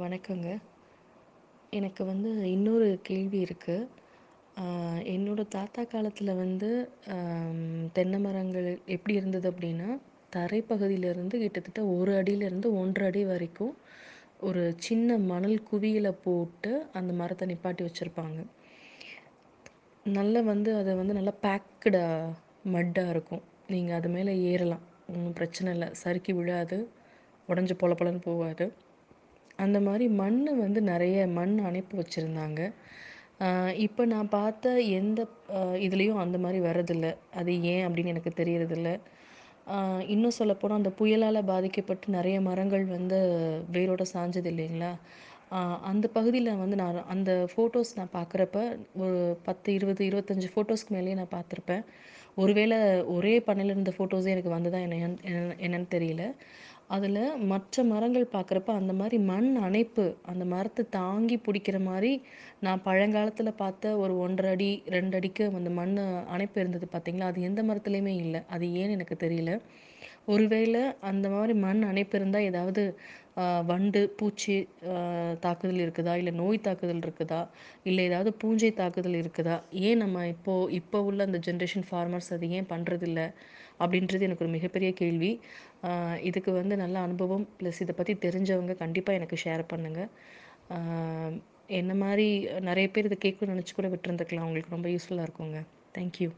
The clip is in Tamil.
வணக்கங்க. எனக்கு வந்து இன்னொரு கேள்வி இருக்குது என்னோடய என்னோட தாத்தா காலத்தில் வந்து தென்னை மரங்கள் எப்படி இருந்தது அப்படின்னா, தரைப்பகுதியிலேருந்து கிட்டத்தட்ட ஒரு அடியிலேருந்து ஒன்றரை அடி வரைக்கும் ஒரு சின்ன மணல் குவியில் போட்டு அந்த மரத்தை நிப்பாட்டி வச்சுருப்பாங்க நல்லா வந்து அதை வந்து நல்லா பேக்குடாக மட்டாக இருக்கும். நீங்கள் அது மேலே ஏறலாம். ஒன்றும் பிரச்சனை இல்லை சறுக்கி விழாது. உடஞ்சி பொல பொலன்னு போகாது அந்த மாதிரி மண் வந்து நிறைய மண் அணைப்பு வச்சுருந்தாங்க இப்போ நான் பார்த்த எந்த இதுலேயும் அந்த மாதிரி வரதில்லை அது ஏன் அப்படின்னு எனக்கு தெரியறதில்ல. இன்னும் சொல்லப்போனால் அந்த புயலால் பாதிக்கப்பட்டு நிறைய மரங்கள் வந்து வேரோட சாஞ்சது இல்லைங்களா? அந்த பகுதியில் வந்து நான் அந்த ஃபோட்டோஸ் நான் பார்க்குறப்ப ஒரு 10, 20, 25 ஃபோட்டோஸ்க்கு மேலேயே நான் பார்த்துருப்பேன். ஒருவேளை ஒரே பண்ணையில் இருந்த ஃபோட்டோஸே எனக்கு வந்ததா என்னையன் என்ன என்னன்னு தெரியல. அதுல மற்ற மரங்கள் பார்க்குறப்ப அந்த மாதிரி மண் அணைப்பு, அந்த மரத்தை தாங்கி பிடிக்கிற மாதிரி நான் பழங்காலத்துல பார்த்த ஒரு 1 1/2 அடி, ரெண்டு அடிக்கு அந்த மண் அணைப்பு இருந்தது பார்த்தீங்களா? அது எந்த மரத்துலேயுமே இல்லை அது ஏன்னு எனக்கு தெரியல. ஒருவேளை அந்த மாதிரி மண் அணைப்பு இருந்தால் ஏதாவது வண்டு, பூச்சி தாக்குதல் இருக்குதா? இல்லை நோய் தாக்குதல் இருக்குதா? இல்லை ஏதாவது பூஞ்சை தாக்குதல் இருக்குதா? ஏன் நம்ம இப்போது இப்போ உள்ள அந்த ஜென்ரேஷன் ஃபார்மர்ஸ் அது ஏன் பண்ணுறதில்ல அப்படின்றது எனக்கு ஒரு மிகப்பெரிய கேள்வி. இதுக்கு வந்து நல்ல அனுபவம், ப்ளஸ் இதை பற்றி தெரிஞ்சவங்க கண்டிப்பாக எனக்கு ஷேர் பண்ணுங்க. என்ன மாதிரி நிறைய பேர் இதை கேட்கணும்னு நினச்சி கூட விட்டுருந்துக்கலாம். அவங்களுக்கு ரொம்ப யூஸ்ஃபுல்லாக இருக்குங்க. Thank you.